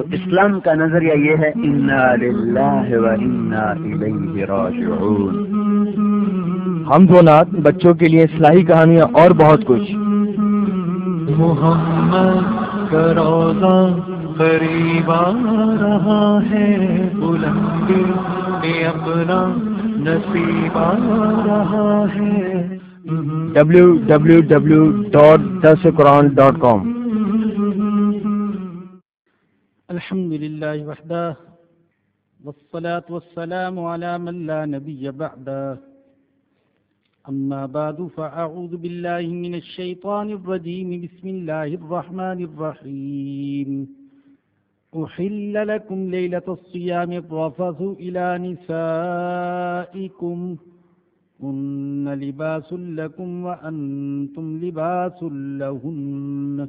تو اسلام کا نظریہ یہ ہے ہم نات بچوں کے لیے اصلاحی کہانیاں اور بہت کچھ۔ محمد کا روزہ قریب آ رہا ہے بلند اپنا نصیب آ رہا ہے۔ ڈبلو الحمد لله وحده، والصلاة والسلام على من لا نبي بعده. أما بعد، فأعوذ بالله من الشيطان الرجيم. بسم الله الرحمن الرحيم. أحل لكم ليلة الصيام الرفث إلى نسائكم. هن لباس لكم وأنتم لباس لهن.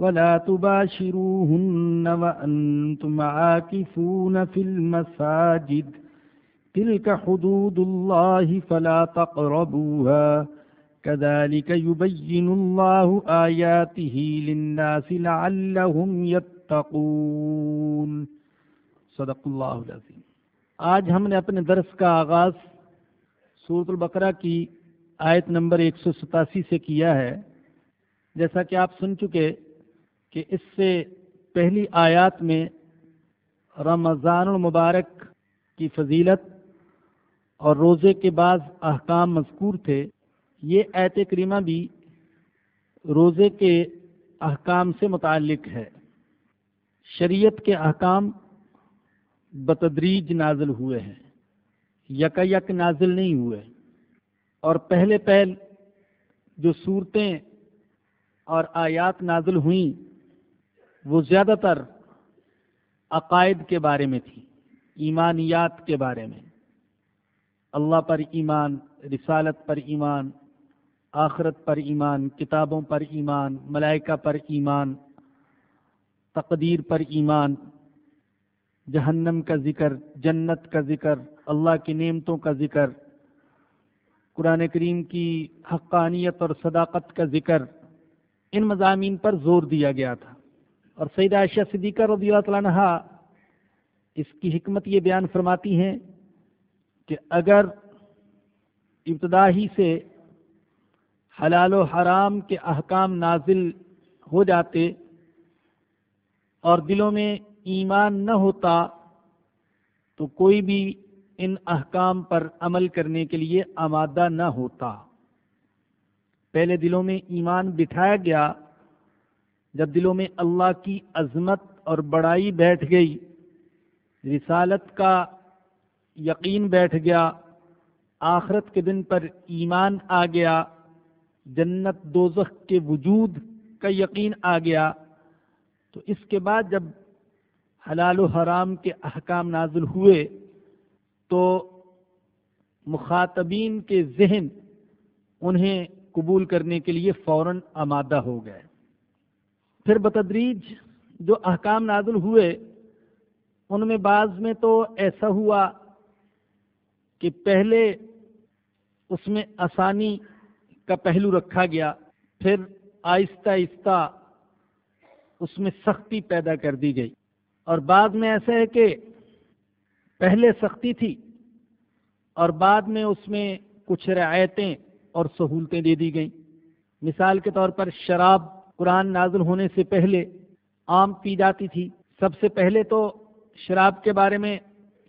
ولا تباشروهن وأنتم عاكفون في المساجد. تلك حدود الله فلا تقربوها. كذلك يبين الله آياته للناس لعلهم يتقون. صدق اللہ العظیم آج ہم نے اپنے درس کا آغاز سورت البقرہ کی آیت نمبر ایک سو ستاسی سے کیا ہے. جیسا کہ آپ سن چکے کہ اس سے پہلی آیات میں رمضان المبارک کی فضیلت اور روزے کے بعض احکام مذکور تھے، یہ ایت کریمہ بھی روزے کے احکام سے متعلق ہے۔ شریعت کے احکام بتدریج نازل ہوئے ہیں یک یک نازل نہیں ہوئے۔ اور پہلے پہل جو صورتیں اور آیات نازل ہوئیں وہ زیادہ تر عقائد کے بارے میں تھی، ایمانیات کے بارے میں۔ اللہ پر ایمان، رسالت پر ایمان، آخرت پر ایمان، کتابوں پر ایمان، ملائکہ پر ایمان، تقدیر پر ایمان، جہنم کا ذکر، جنت کا ذکر، اللہ کی نعمتوں کا ذکر، قرآن کریم کی حقانیت اور صداقت کا ذکر، ان مضامین پر زور دیا گیا تھا۔ اور سعید عائشہ صدیقہ رضی اللہ تعالیٰ عنہ اس کی حکمت یہ بیان فرماتی ہیں کہ اگر ابتدا ہی سے حلال و حرام کے احکام نازل ہو جاتے اور دلوں میں ایمان نہ ہوتا تو کوئی بھی ان احکام پر عمل کرنے کے لیے آمادہ نہ ہوتا۔ پہلے دلوں میں ایمان بٹھایا گیا جب دلوں میں اللہ کی عظمت اور بڑائی بیٹھ گئی، رسالت کا یقین بیٹھ گیا، آخرت کے دن پر ایمان آ گیا، جنت دوزخ کے وجود کا یقین آ گیا، تو اس کے بعد جب حلال و حرام کے احکام نازل ہوئے، تو مخاطبین کے ذہن انہیں قبول کرنے کے لیے فوراً آمادہ ہو گئے۔ پھر بتدریج جو احکام نازل ہوئے، ان میں بعض میں تو ایسا ہوا کہ پہلے اس میں آسانی کا پہلو رکھا گیا، پھر آہستہ آہستہ اس میں سختی پیدا کر دی گئی۔ اور بعد میں ایسا ہے کہ پہلے سختی تھی اور بعد میں اس میں کچھ رعایتیں اور سہولتیں دے دی گئیں۔ مثال کے طور پر شراب قرآن نازل ہونے سے پہلے عام پی جاتی تھی۔ سب سے پہلے تو شراب کے بارے میں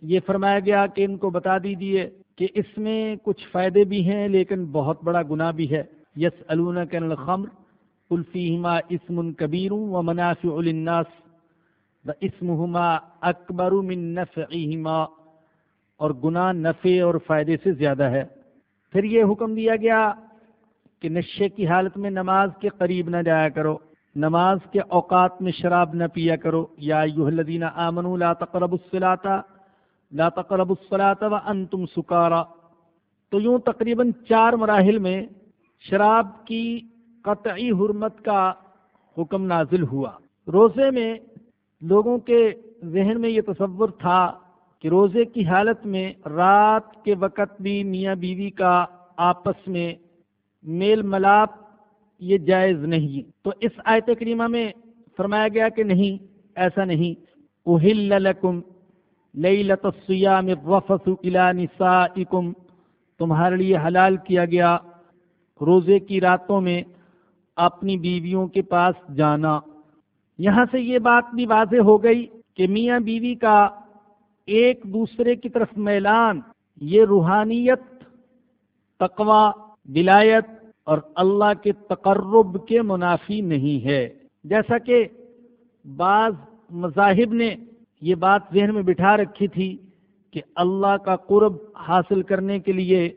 یہ فرمایا گیا کہ ان کو بتا دیجیے کہ اس میں کچھ فائدے بھی ہیں لیکن بہت بڑا گناہ بھی ہے۔ یس الخمر الفیما اسم کبیر و منافع الناس و اسمہما اکبر من نفعہما۔ اور گناہ نفع اور فائدے سے زیادہ ہے۔ پھر یہ حکم دیا گیا کہ نشے کی حالت میں نماز کے قریب نہ جایا کرو، نماز کے اوقات میں شراب نہ پیا کرو۔ یا الذین آمنوا لا تقربوا الصلاۃ، لا تقربوا الصلاۃ وانتم سکارا۔ تو یوں تقریباً چار مراحل میں شراب کی قطعی حرمت کا حکم نازل ہوا۔ روزے میں لوگوں کے ذہن میں یہ تصور تھا کہ روزے کی حالت میں رات کے وقت بھی میاں بیوی کا آپس میں میل ملاپ یہ جائز نہیں۔ تو اس آیت کریمہ میں فرمایا گیا کہ نہیں، ایسا نہیں۔ اہل لکم لیلت الصیام الرفث الى نسائکم تمہارے لیے حلال کیا گیا۔ روزے کی راتوں میں اپنی بیویوں کے پاس جانا۔ یہاں سے یہ بات بھی واضح ہو گئی کہ میاں بیوی کا ایک دوسرے کی طرف میلان، یہ روحانیت تقوا ولایت اور اللہ کے تقرب کے منافی نہیں ہے۔ جیسا کہ بعض مذاہب نے یہ بات ذہن میں بٹھا رکھی تھی کہ اللہ کا قرب حاصل کرنے کے لیے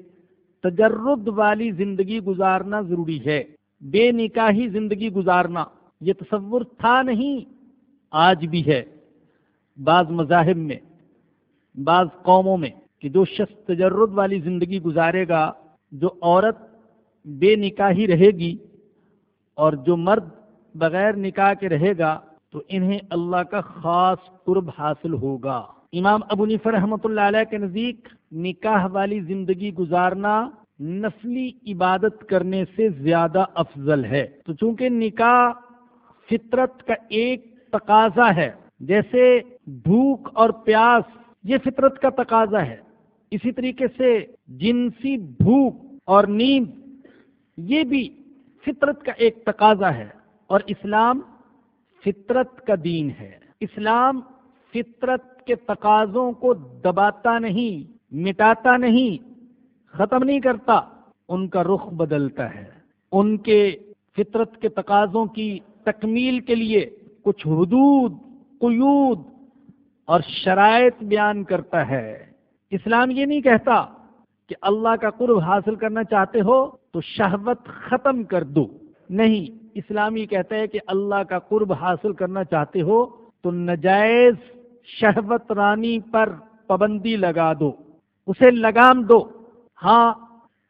تجرد والی زندگی گزارنا ضروری ہے۔ بے نکاحی زندگی گزارنا یہ تصور تھا نہیں، آج بھی ہے۔ بعض مذاہب میں، بعض قوموں میں کہ جو شخص تجرد والی زندگی گزارے گا جو عورت بے نکاحی رہے گی اور جو مرد بغیر نکاح کے رہے گا، تو انہیں اللہ کا خاص قرب حاصل ہوگا۔ امام ابو نفر رحمۃ اللہ علیہ کے نزدیک نکاح والی زندگی گزارنا نسلی عبادت کرنے سے زیادہ افضل ہے۔ تو چونکہ نکاح فطرت کا ایک تقاضا ہے، جیسے بھوک اور پیاس، یہ فطرت کا تقاضا ہے۔ اسی طریقے سے جنسی بھوک اور نیند، یہ بھی فطرت کا ایک تقاضا ہے اور اسلام فطرت کا دین ہے۔ اسلام فطرت کے تقاضوں کو دباتا نہیں، مٹاتا نہیں، ختم نہیں کرتا، ان کا رخ بدلتا ہے۔ ان کے فطرت کے تقاضوں کی تکمیل کے لیے کچھ حدود، قیود اور شرائط بیان کرتا ہے۔ اسلام یہ نہیں کہتا کہ اللہ کا قرب حاصل کرنا چاہتے ہو تو شہوت ختم کر دو۔ نہیں اسلام یہ کہتا ہے کہ اللہ کا قرب حاصل کرنا چاہتے ہو تو نجائز شہوت رانی پر پابندی لگا دو۔ اسے لگام دو۔ ہاں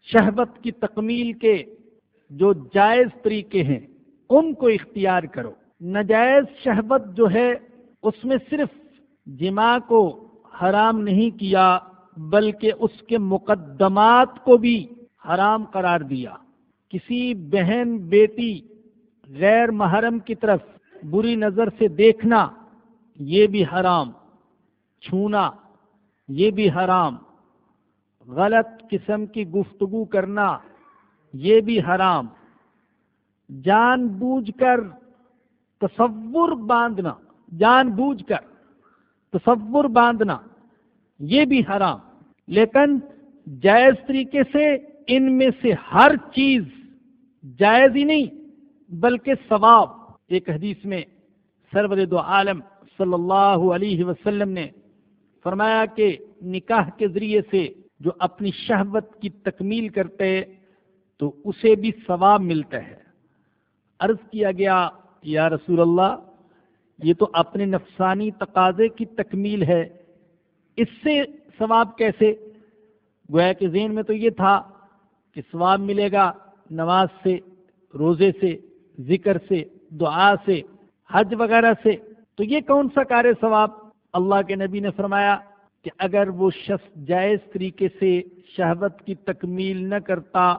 شہوت کی تکمیل کے جو جائز طریقے ہیں، ان کو اختیار کرو۔ نجائز شہوت جو ہے، اس میں صرف جمع کو حرام نہیں کیا بلکہ اس کے مقدمات کو بھی حرام قرار دیا۔ کسی بہن، بیٹی، غیر محرم کی طرف بری نظر سے دیکھنا، یہ بھی حرام۔ چھونا، یہ بھی حرام۔ غلط قسم کی گفتگو کرنا، یہ بھی حرام۔ جان بوجھ کر تصور باندھنا، جان بوجھ کر تصور باندھنا۔ یہ بھی حرام۔ لیکن جائز طریقے سے ان میں سے ہر چیز جائز ہی نہیں، بلکہ ثواب۔ ایک حدیث میں سرور دو عالم صلی اللہ علیہ وسلم نے فرمایا کہ نکاح کے ذریعے سے جو اپنی شہوت کی تکمیل کرتے تو اسے بھی ثواب ملتا ہے۔ عرض کیا گیا، یا رسول اللہ، یہ تو اپنے نفسانی تقاضے کی تکمیل ہے۔ اس سے ثواب کیسے؟ گویا کہ ذہن میں تو یہ تھا کہ ثواب ملے گا نماز سے، روزے سے، ذکر سے، دعا سے، حج وغیرہ سے۔ تو یہ کون سا کار ثواب؟ اللہ کے نبی نے فرمایا کہ اگر وہ شخص جائز طریقے سے شہوت کی تکمیل نہ کرتا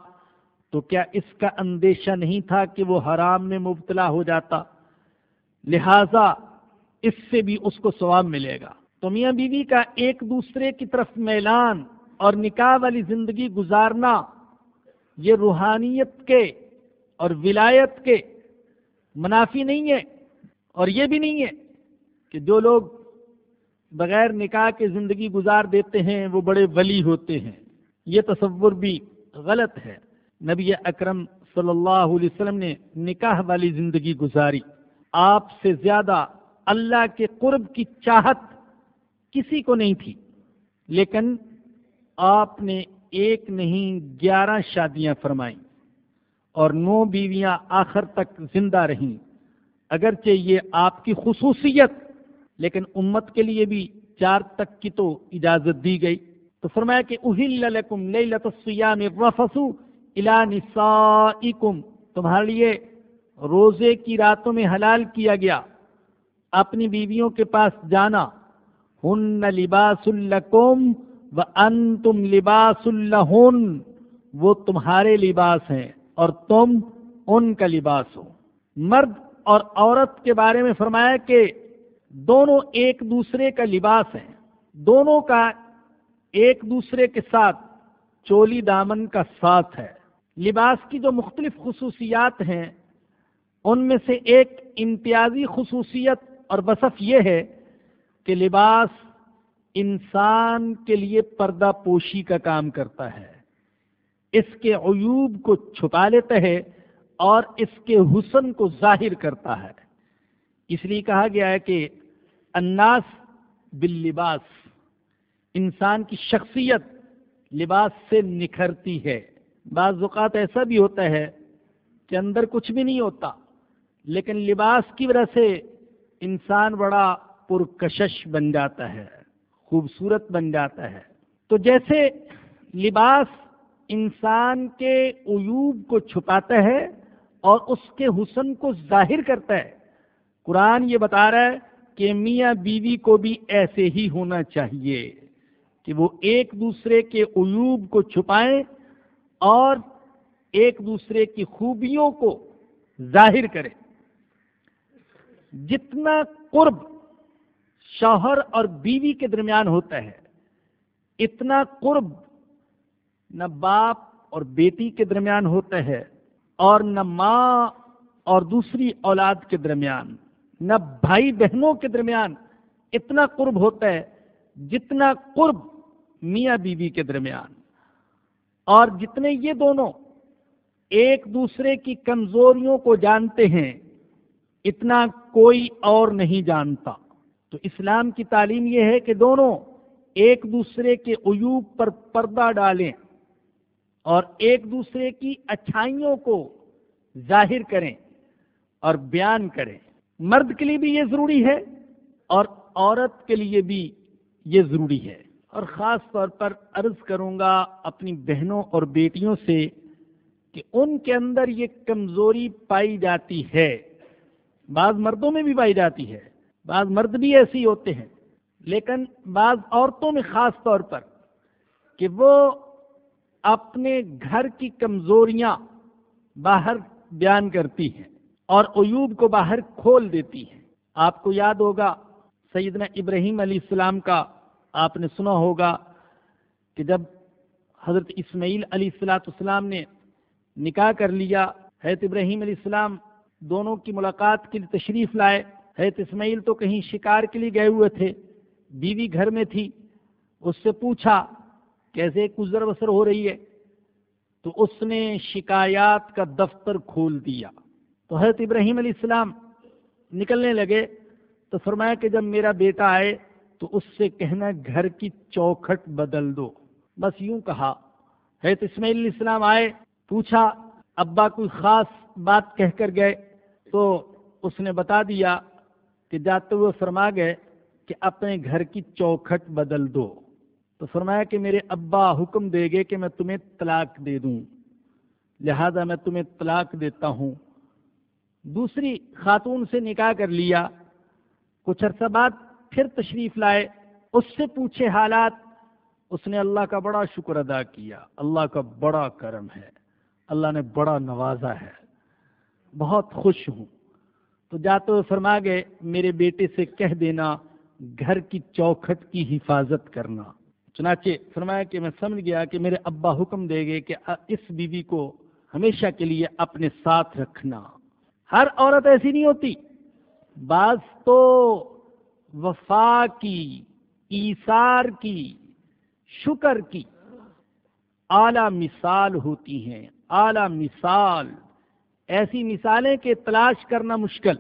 تو کیا اس کا اندیشہ نہیں تھا کہ وہ حرام میں مبتلا ہو جاتا؟ لہذا اس سے بھی اس کو ثواب ملے گا۔ تو میاں بیوی کا ایک دوسرے کی طرف میلان اور نکاح والی زندگی گزارنا، یہ روحانیت کے اور ولایت کے منافی نہیں ہے اور یہ بھی نہیں ہے کہ جو لوگ بغیر نکاح کے زندگی گزار دیتے ہیں، وہ بڑے ولی ہوتے ہیں۔ یہ تصور بھی غلط ہے۔ نبی اکرم صلی اللہ علیہ وسلم نے نکاح والی زندگی گزاری۔ آپ سے زیادہ اللہ کے قرب کی چاہت کسی کو نہیں تھی۔ لیکن آپ نے ایک نہیں، گیارہ شادیاں فرمائیں اور نو بیویاں آخر تک زندہ رہیں۔ اگرچہ یہ آپ کی خصوصیت، لیکن امت کے لیے بھی چار تک کی تو اجازت دی گئی۔ تو فرمایا کہ اہل لکم لیلت الصیام الرفسو الى نسائکم تمہارے لیے روزے کی راتوں میں حلال کیا گیا۔ اپنی بیویوں کے پاس جانا۔ ہن لباس لکم و انتم لباس لہن، وہ تمہارے لباس ہیں اور تم ان کا لباس ہو۔ مرد اور عورت کے بارے میں فرمایا کہ دونوں ایک دوسرے کا لباس ہیں۔ دونوں کا ایک دوسرے کے ساتھ چولی دامن کا ساتھ ہے۔ لباس کی جو مختلف خصوصیات ہیں، ان میں سے ایک امتیازی خصوصیت اور بصف یہ ہے کہ لباس انسان کے لیے پردہ پوشی کا کام کرتا ہے۔ اس کے عیوب کو چھپا لیتا ہے اور اس کے حسن کو ظاہر کرتا ہے۔ اس لیے کہا گیا ہے کہ اناس باللباس، انسان کی شخصیت لباس سے نکھرتی ہے۔ بعض اوقات ایسا بھی ہوتا ہے کہ اندر کچھ بھی نہیں ہوتا، لیکن لباس کی وجہ سے انسان بڑا پرکشش بن جاتا ہے، خوبصورت بن جاتا ہے۔ تو جیسے لباس انسان کے عیوب کو چھپاتا ہے اور اس کے حسن کو ظاہر کرتا ہے۔ قرآن یہ بتا رہا ہے کہ میاں بیوی کو بھی ایسے ہی ہونا چاہیے کہ وہ ایک دوسرے کے عیوب کو چھپائیں اور ایک دوسرے کی خوبیوں کو ظاہر کریں۔ جتنا قرب شوہر اور بیوی کے درمیان ہوتا ہے۔ اتنا قرب نہ باپ اور بیٹی کے درمیان ہوتا ہے اور نہ ماں اور دوسری اولاد کے درمیان، نہ بھائی بہنوں کے درمیان اتنا قرب ہوتا ہے جتنا قرب میاں بیوی کے درمیان۔ اور جتنے یہ دونوں ایک دوسرے کی کمزوریوں کو جانتے ہیں، اتنا کوئی اور نہیں جانتا۔ تو اسلام کی تعلیم یہ ہے کہ دونوں ایک دوسرے کے عیوب پر پردہ ڈالیں اور ایک دوسرے کی اچھائیوں کو ظاہر کریں اور بیان کریں۔ مرد کے لیے بھی یہ ضروری ہے اور عورت کے لیے بھی یہ ضروری ہے۔ اور خاص طور پر عرض کروں گا اپنی بہنوں اور بیٹیوں سے کہ ان کے اندر یہ کمزوری پائی جاتی ہے۔ بعض مردوں میں بھی پائی جاتی ہے۔ بعض مرد بھی ایسی ہوتے ہیں، لیکن بعض عورتوں میں خاص طور پر کہ وہ اپنے گھر کی کمزوریاں باہر بیان کرتی ہیں اور عیوب کو باہر کھول دیتی ہیں۔ آپ کو یاد ہوگا، سیدنا ابراہیم علیہ السلام کا آپ نے سنا ہوگا کہ جب حضرت اسماعیل علیہ السلاۃ السلام نے نکاح کر لیا حیرت ابراہیم علیہ السلام دونوں کی ملاقات کے لیے تشریف لائے حیرت اسماعیل تو کہیں شکار کے لیے گئے ہوئے تھے۔ بیوی گھر میں تھی۔ اس سے پوچھا، کیسے گزر بسر ہو رہی ہے؟ تو اس نے شکایات کا دفتر کھول دیا۔ تو حضرت ابراہیم علیہ السلام نکلنے لگے۔ تو فرمایا کہ جب میرا بیٹا آئے، تو اس سے کہنا، گھر کی چوکھٹ بدل دو۔ بس یوں کہا۔ حضرت اسماعیل علیہ السلام آئے، پوچھا، ابا کوئی خاص بات کہہ کر گئے؟ تو اس نے بتا دیا کہ جاتے ہوئے فرما گئے کہ اپنے گھر کی چوکھٹ بدل دو۔ تو فرمایا کہ میرے ابا حکم دے گے کہ میں تمہیں طلاق دے دوں۔ لہذا میں تمہیں طلاق دیتا ہوں۔ دوسری خاتون سے نکاح کر لیا۔ کچھ عرصہ بعد پھر تشریف لائے۔ اس سے پوچھے حالات۔ اس نے اللہ کا بڑا شکر ادا کیا۔ اللہ کا بڑا کرم ہے۔ اللہ نے بڑا نوازا ہے۔ بہت خوش ہوں۔ تو جاتے ہوئے فرما گئے میرے بیٹے سے کہہ دینا، گھر کی چوکھٹ کی حفاظت کرنا۔ چنانچہ فرمایا کہ میں سمجھ گیا کہ میرے ابا حکم دے گے کہ اس بیوی کو ہمیشہ کے لیے اپنے ساتھ رکھنا۔ ہر عورت ایسی نہیں ہوتی۔ بعض تو وفا کی، ایثار کی، شکر کی۔ اعلی مثال ہوتی ہیں، اعلی مثال۔ ایسی مثالیں کہ تلاش کرنا مشکل۔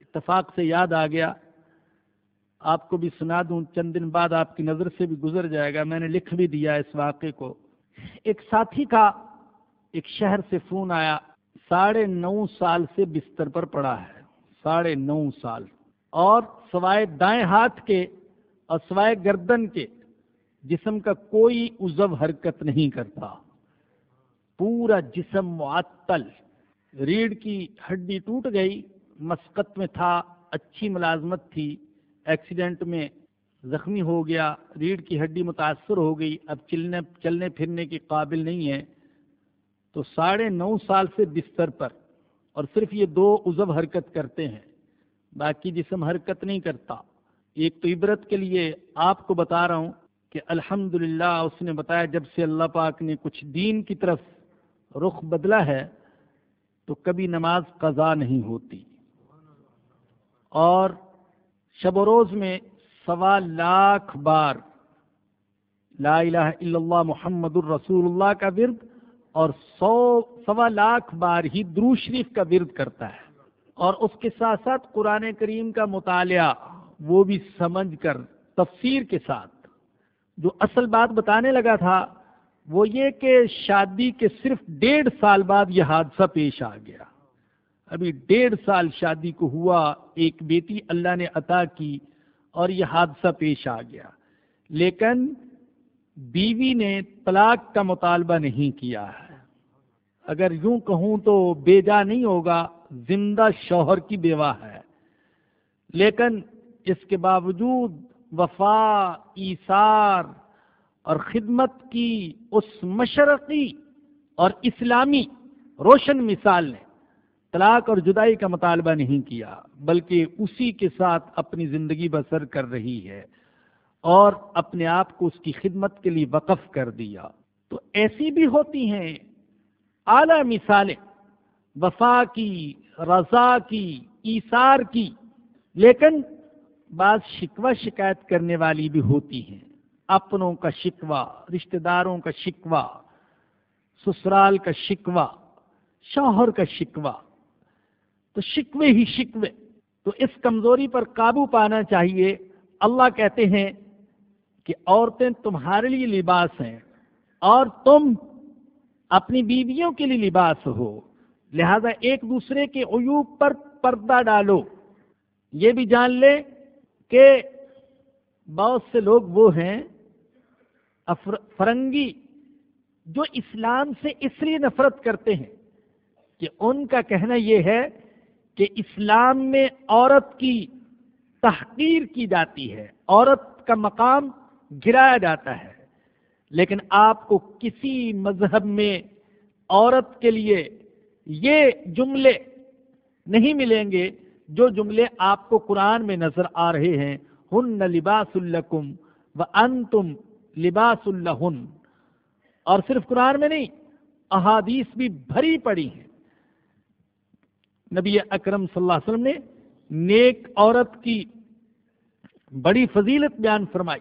اتفاق سے یاد آ گیا۔ آپ کو بھی سنا دوں، چند دن بعد آپ کی نظر سے بھی گزر جائے گا۔ میں نے لکھ بھی دیا اس واقعے کو۔ ایک ساتھی کا ایک شہر سے فون آیا۔ ساڑھے نو سال سے بستر پر پڑا ہے۔ ساڑھے نو سال۔ اور سوائے دائیں ہاتھ کے اور سوائے گردن کے جسم کا کوئی عزو حرکت نہیں کرتا۔ پورا جسم معطل۔ ریڑھ کی ہڈی ٹوٹ گئی، مسقط میں تھا، اچھی ملازمت تھی، ایکسیڈنٹ میں زخمی ہو گیا، ریڑھ کی ہڈی متاثر ہو گئی، اب چلنے چلنے پھرنے کے قابل نہیں ہے۔ تو ساڑھے نو سال سے بستر پر، اور صرف یہ دو عزب حرکت کرتے ہیں، باقی جسم حرکت نہیں کرتا۔ ایک تو عبرت کے لیے آپ کو بتا رہا ہوں کہ الحمد اس نے بتایا جب سے اللہ پاک نے کچھ دین کی طرف رخ بدلا ہے تو کبھی نماز قضا نہیں ہوتی۔ اور شب و روز میں سوا لاکھ بار لا الہ الا اللہ محمد الرسول اللہ کا ورد اور سو سوا لاکھ بار ہی درو شریف کا ورد کرتا ہے۔ اور اس کے ساتھ ساتھ قرآن کریم کا مطالعہ وہ بھی سمجھ کر تفسیر کے ساتھ۔ جو اصل بات بتانے لگا تھا وہ یہ کہ شادی کے صرف ڈیڑھ سال بعد یہ حادثہ پیش آ گیا۔ ابھی ڈیڑھ سال شادی کو ہوا، ایک بیٹی اللہ نے عطا کی اور یہ حادثہ پیش آ گیا۔ لیکن بیوی نے طلاق کا مطالبہ نہیں کیا ہے۔ اگر یوں کہوں تو بیجا نہیں ہوگا، زندہ شوہر کی بیوہ ہے۔ لیکن اس کے باوجود وفا، ایثار اور خدمت کی اس مشرقی اور اسلامی روشن مثال نے طلاق اور جدائی کا مطالبہ نہیں کیا، بلکہ اسی کے ساتھ اپنی زندگی بسر کر رہی ہے اور اپنے آپ کو اس کی خدمت کے لیے وقف کر دیا۔ تو ایسی بھی ہوتی ہیں۔ اعلی مثالیں، وفا کی، رضا کی، ایثار کی، لیکن بعض شکوہ شکایت کرنے والی بھی ہوتی ہیں۔ اپنوں کا شکوہ رشتہ داروں کا شکوہ، سسرال کا شکوہ، شوہر کا شکوہ۔ تو شکوے ہی شکوے۔ تو اس کمزوری پر قابو پانا چاہیے۔ اللہ کہتے ہیں کہ عورتیں تمہارے لیے لباس ہیں اور تم اپنی بیویوں کے لیے لباس ہو۔ لہذا ایک دوسرے کے عیوب پر پردہ ڈالو۔ یہ بھی جان لے کہ بہت سے لوگ وہ ہیں فرنگی جو اسلام سے اس لیے نفرت کرتے ہیں کہ ان کا کہنا یہ ہے کہ اسلام میں عورت کی تحقیر کی جاتی ہے، عورت کا مقام گرایا جاتا ہے۔ لیکن آپ کو کسی مذہب میں عورت کے لیے یہ جملے نہیں ملیں گے جو جملے آپ کو قرآن میں نظر آ رہے ہیں۔ ہن لباس الکم و ان تم لباس الہن اور صرف قرآن میں نہیں، احادیث بھی بھری پڑی ہیں۔ نبی اکرم صلی اللہ علیہ وسلم نے نیک عورت کی بڑی فضیلت بیان فرمائی۔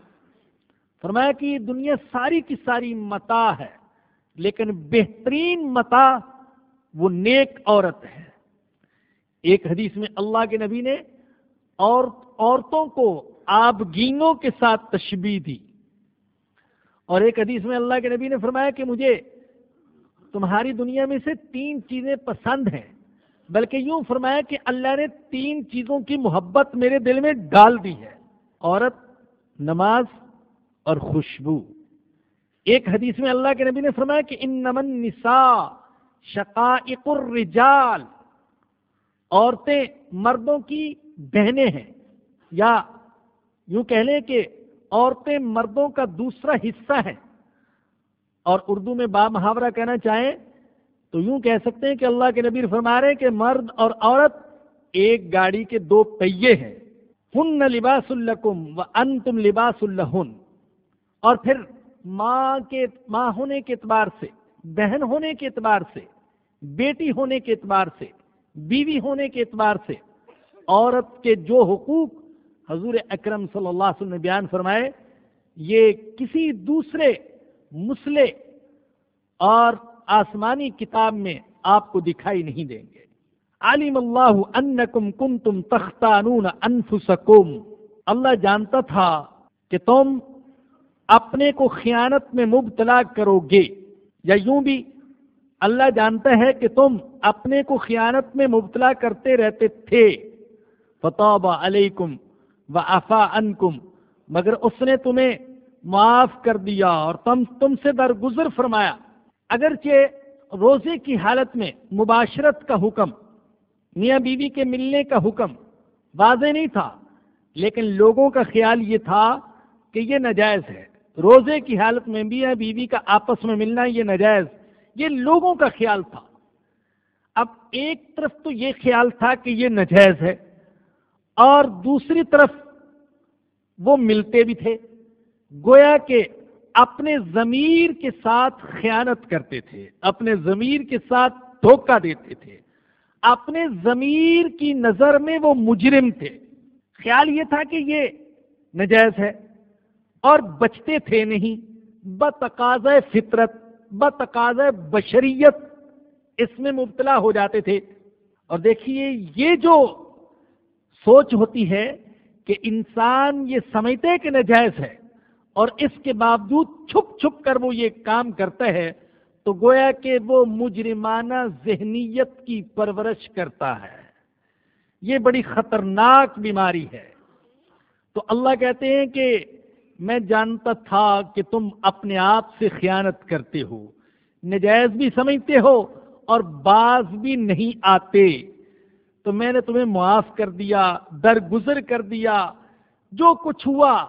فرمایا کہ دنیا ساری کی ساری متا ہے، لیکن بہترین متا وہ نیک عورت ہے۔ ایک حدیث میں اللہ کے نبی نے اور عورتوں کو آب گینگوں کے ساتھ تشبیح دی۔ اور ایک حدیث میں اللہ کے نبی نے فرمایا کہ مجھے تمہاری دنیا میں سے تین چیزیں پسند ہیں، بلکہ یوں فرمایا کہ اللہ نے تین چیزوں کی محبت میرے دل میں ڈال دی ہے، عورت، نماز اور خوشبو۔ ایک حدیث میں اللہ کے نبی نے فرمایا کہ ان نمن نسا شقائق الرجال، عورتیں مردوں کی بہنیں ہیں۔ یا یوں کہہ لیں کہ عورتیں مردوں کا دوسرا حصہ ہیں۔ اور اردو میں با محاورہ کہنا چاہیں تو یوں کہہ سکتے ہیں کہ اللہ کے نبی فرما رہے کہ مرد اور عورت ایک گاڑی کے دو پہیے ہیں۔ ہن لباس الکم و ان تم لباس الہن اور پھر ماں کے، ماں ہونے کے اعتبار سے، بہن ہونے کے اعتبار سے، بیٹی ہونے کے اعتبار سے، بیوی ہونے کے اعتبار سے، عورت کے جو حقوق حضور اکرم صلی اللہ علیہ وسلم نے بیان فرمائے، یہ کسی دوسرے مسئلے اور آسمانی کتاب میں آپ کو دکھائی نہیں دیں گے۔ عالم اللہ انکم کنتم تختانون انفسکم۔ اللہ جانتا تھا کہ تم اپنے کو خیانت میں مبتلا کرو گے یا یوں بھی اللہ جانتا ہے کہ تم اپنے کو خیانت میں مبتلا کرتے رہتے تھے۔ فتح علیکم و افا انکم مگر اس نے تمہیں معاف کر دیا اور تم تم سے درگزر فرمایا۔ اگرچہ روزے کی حالت میں مباشرت کا حکم، میاں بیوی کے ملنے کا حکم واضح نہیں تھا، لیکن لوگوں کا خیال یہ تھا کہ یہ نجائز ہے۔ روزے کی حالت میں میاں بیوی کا آپس میں ملنا یہ نجائز یہ لوگوں کا خیال تھا۔ اب ایک طرف تو یہ خیال تھا کہ یہ نجائز ہے۔ اور دوسری طرف وہ ملتے بھی تھے، گویا کہ اپنے ضمیر کے ساتھ خیانت کرتے تھے، اپنے ضمیر کے ساتھ دھوکہ دیتے تھے۔ اپنے ضمیر کی نظر میں وہ مجرم تھے۔ خیال یہ تھا کہ یہ نجائز ہے اور بچتے تھے نہیں۔ بتقاض فطرت بتقاض بشریت اس میں مبتلا ہو جاتے تھے۔ اور دیکھیے، یہ جو سوچ ہوتی ہے کہ انسان یہ سمجھتے کہ نجائز ہے اور اس کے باوجود چھپ چھپ کر وہ یہ کام کرتا ہے، تو گویا کہ وہ مجرمانہ ذہنیت کی پرورش کرتا ہے۔ یہ بڑی خطرناک بیماری ہے۔ تو اللہ کہتے ہیں کہ میں جانتا تھا کہ تم اپنے آپ سے خیانت کرتے ہو نجائز بھی سمجھتے ہو اور باز بھی نہیں آتے۔ تو میں نے تمہیں معاف کر دیا، درگزر کر دیا۔ جو کچھ ہوا،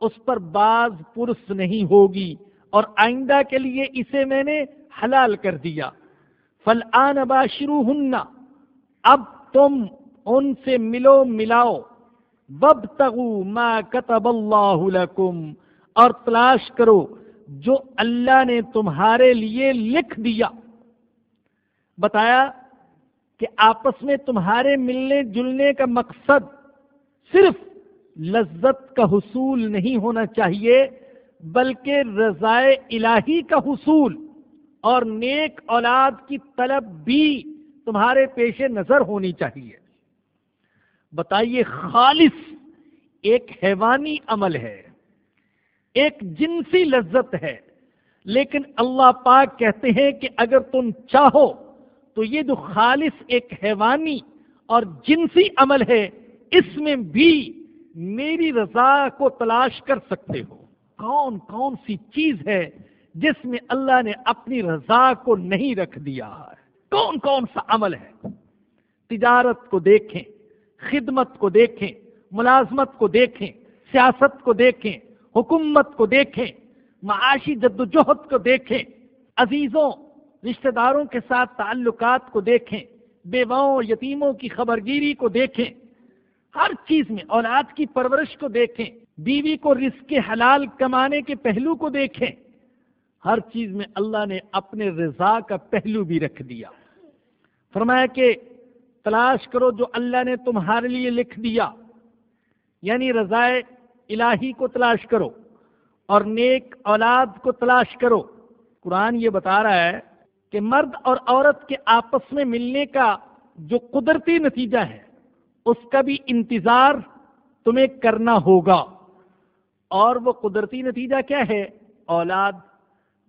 اس پر باز پرس نہیں ہوگی۔ اور آئندہ کے لیے اسے میں نے حلال کر دیا۔ فل آن باشرو اب تم ان سے ملو، ملاؤ۔ وب تغو ما کتب اللہ لکم اور تلاش کرو، جو اللہ نے تمہارے لیے لکھ دیا۔ بتایا؟ کہ آپس میں تمہارے ملنے جلنے کا مقصد صرف لذت کا حصول نہیں ہونا چاہیے، بلکہ رضائے الہی کا حصول اور نیک اولاد کی طلب بھی تمہارے پیش نظر ہونی چاہیے۔ بتائیے، خالص ایک حیوانی عمل ہے، ایک جنسی لذت ہے، لیکن اللہ پاک کہتے ہیں کہ اگر تم چاہو تو یہ جو خالص ایک حیوانی اور جنسی عمل ہے، اس میں بھی میری رضا کو تلاش کر سکتے ہو۔ کون کون سی چیز ہے جس میں اللہ نے اپنی رضا کو نہیں رکھ دیا؟ ہے کون کون سا عمل ہے؟ تجارت کو دیکھیں، خدمت کو دیکھیں، ملازمت کو دیکھیں، سیاست کو دیکھیں، حکومت کو دیکھیں، معاشی جد و جہد کو دیکھیں، عزیزوں رشتہ داروں کے ساتھ تعلقات کو دیکھیں، بیواؤں یتیموں کی خبرگیری کو دیکھیں۔ ہر چیز میں اولاد کی پرورش کو دیکھیں، بیوی کو رزق حلال کمانے کے پہلو کو دیکھیں۔ ہر چیز میں اللہ نے اپنے رضا کا پہلو بھی رکھ دیا۔ فرمایا کہ تلاش کرو جو اللہ نے تمہارے لیے لکھ دیا۔ یعنی رضائے الہی کو تلاش کرو اور نیک اولاد کو تلاش کرو۔ قرآن یہ بتا رہا ہے کہ مرد اور عورت کے آپس میں ملنے کا جو قدرتی نتیجہ ہے، اس کا بھی انتظار تمہیں کرنا ہوگا۔ اور وہ قدرتی نتیجہ کیا ہے؟ اولاد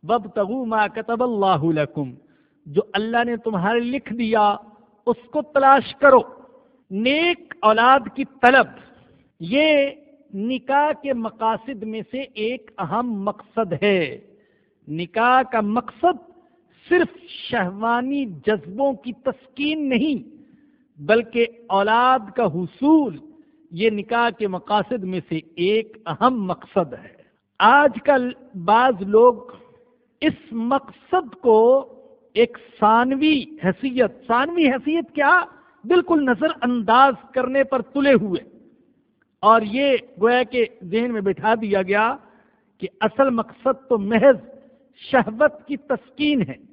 وب تغو ما کتب اللہ لکم جو اللہ نے تمہارے لکھ دیا، اس کو تلاش کرو۔ نیک اولاد کی طلب، یہ نکاح کے مقاصد میں سے ایک اہم مقصد ہے۔ نکاح کا مقصد صرف شہوانی جذبوں کی تسکین نہیں، بلکہ اولاد کا حصول، یہ نکاح کے مقاصد میں سے ایک اہم مقصد ہے۔ آج کل بعض لوگ اس مقصد کو ایک ثانوی حیثیت ثانوی حیثیت کیا؟ بالکل نظر انداز کرنے پر تلے ہوئے۔ اور یہ گویا کہ ذہن میں بٹھا دیا گیا کہ اصل مقصد تو محض شہوت کی تسکین ہے۔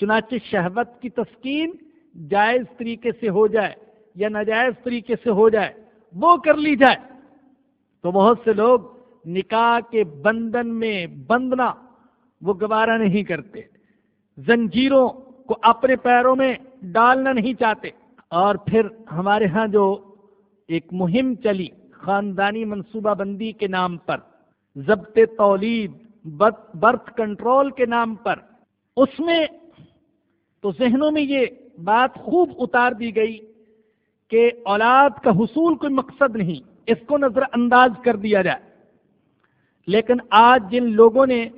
چنانچہ شہوت کی تسکین جائز طریقے سے ہو جائے یا ناجائز طریقے سے ہو جائے، وہ کر لی جائے۔ تو بہت سے لوگ نکاح کے بندھن میں بندنا وہ گوارا نہیں کرتے۔ زنجیروں کو اپنے پیروں میں ڈالنا نہیں چاہتے۔ اور پھر ہمارے ہاں جو ایک مہم چلی خاندانی منصوبہ بندی کے نام پر، ضبط تولید، برتھ کنٹرول کے نام پر، اس میں تو ذہنوں میں یہ بات خوب اتار دی گئی کہ اولاد کا حصول کوئی مقصد نہیں، اس کو نظر انداز کر دیا جائے۔ لیکن آج جن لوگوں نے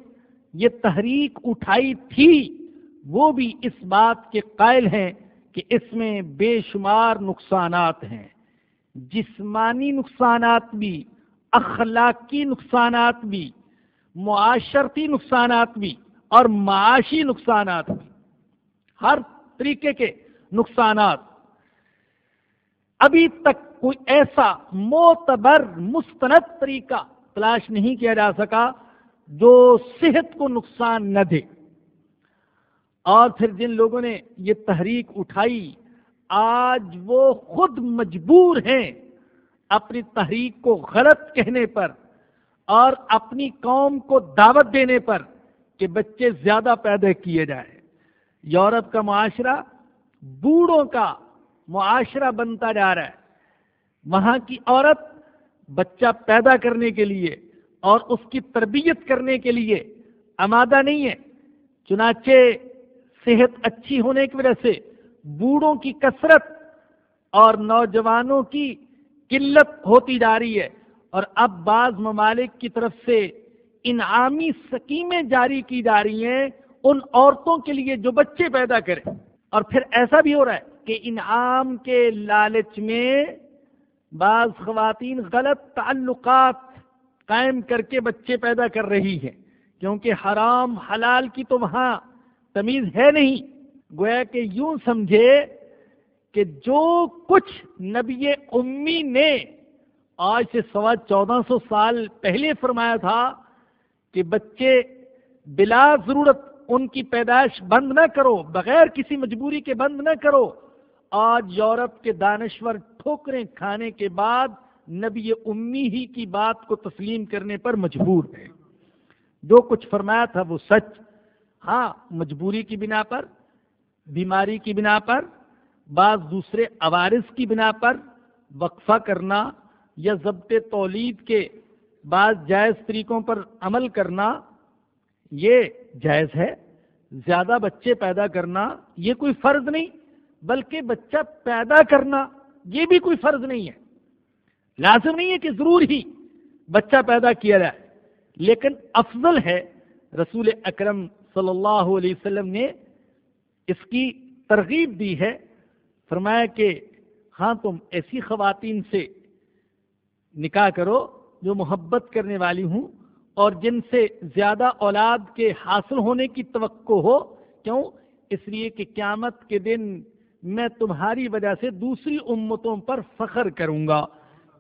یہ تحریک اٹھائی تھی، وہ بھی اس بات کے قائل ہیں کہ اس میں بے شمار نقصانات ہیں۔ جسمانی نقصانات بھی، اخلاقی نقصانات بھی، معاشرتی نقصانات بھی اور معاشی نقصانات بھی۔ ہر طریقے کے نقصانات۔ ابھی تک کوئی ایسا معتبر مستند طریقہ تلاش نہیں کیا جا سکا جو صحت کو نقصان نہ دے۔ اور پھر جن لوگوں نے یہ تحریک اٹھائی، آج وہ خود مجبور ہیں اپنی تحریک کو غلط کہنے پر اور اپنی قوم کو دعوت دینے پر کہ بچے زیادہ پیدا کیے جائیں۔ یورپ کا معاشرہ بوڑھوں کا معاشرہ بنتا جا رہا ہے۔ وہاں کی عورت بچہ پیدا کرنے کے لیے اور اس کی تربیت کرنے کے لیے آمادہ نہیں ہے۔ چنانچہ صحت اچھی ہونے کی وجہ سے بوڑھوں کی کثرت اور نوجوانوں کی قلت ہوتی جا رہی ہے۔ اور اب بعض ممالک کی طرف سے انعامی سکیمیں جاری کی جا رہی ہیں۔ ان عورتوں کے لیے جو بچے پیدا کریں۔ اور پھر ایسا بھی ہو رہا ہے کہ انعام کے لالچ میں بعض خواتین غلط تعلقات قائم کر کے بچے پیدا کر رہی ہیں۔ کیونکہ حرام حلال کی تو وہاں تمیز ہے نہیں۔ گویا کہ یوں سمجھے کہ جو کچھ نبی امی نے آج سے سوا چودہ سو سال پہلے فرمایا تھا کہ بچے بلا ضرورت ان کی پیدائش بند نہ کرو، بغیر کسی مجبوری کے بند نہ کرو۔ آج یورپ کے دانشور ٹھوکریں کھانے کے بعد نبی امی ہی کی بات کو تسلیم کرنے پر مجبور ہے جو کچھ فرمایا تھا وہ سچ۔ ہاں مجبوری کی بنا پر، بیماری کی بنا پر، بعض دوسرے عوارض کی بنا پر وقفہ کرنا یا ضبط تولید کے بعض جائز طریقوں پر عمل کرنا، یہ جائز ہے۔ زیادہ بچے پیدا کرنا یہ کوئی فرض نہیں، بلکہ بچہ پیدا کرنا یہ بھی کوئی فرض نہیں ہے۔ لازم نہیں ہے کہ ضرور ہی بچہ پیدا کیا جائے، لیکن افضل ہے۔ رسول اکرم صلی اللہ علیہ وسلم نے اس کی ترغیب دی ہے، فرمایا کہ ہاں تم ایسی خواتین سے نکاح کرو جو محبت کرنے والی ہوں۔ اور جن سے زیادہ اولاد کے حاصل ہونے کی توقع ہو، کیوں؟ اس لیے کہ قیامت کے دن میں تمہاری وجہ سے دوسری امتوں پر فخر کروں گا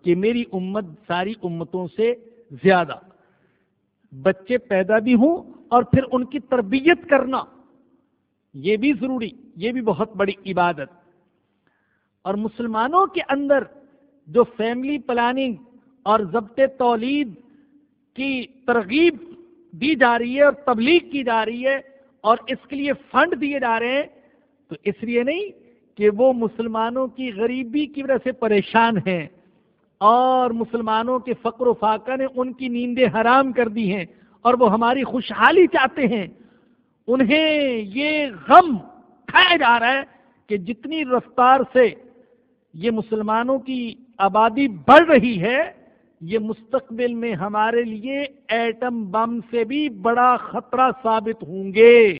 کہ میری امت ساری امتوں سے زیادہ۔ بچے پیدا بھی ہوں اور پھر ان کی تربیت کرنا، یہ بھی ضروری، یہ بھی بہت بڑی عبادت۔ اور مسلمانوں کے اندر جو فیملی پلاننگ اور ضبط تولید کی ترغیب دی جا رہی ہے اور تبلیغ کی جا رہی ہے اور اس کے لیے فنڈ دیے جا رہے ہیں، تو اس لیے نہیں کہ وہ مسلمانوں کی غریبی کی وجہ سے پریشان ہیں اور مسلمانوں کے فقر و فاقہ نے ان کی نیندیں حرام کر دی ہیں اور وہ ہماری خوشحالی چاہتے ہیں۔ انہیں یہ غم کھایا جا رہا ہے کہ جتنی رفتار سے یہ مسلمانوں کی آبادی بڑھ رہی ہے یہ مستقبل میں ہمارے لیے ایٹم بم سے بھی بڑا خطرہ ثابت ہوں گے۔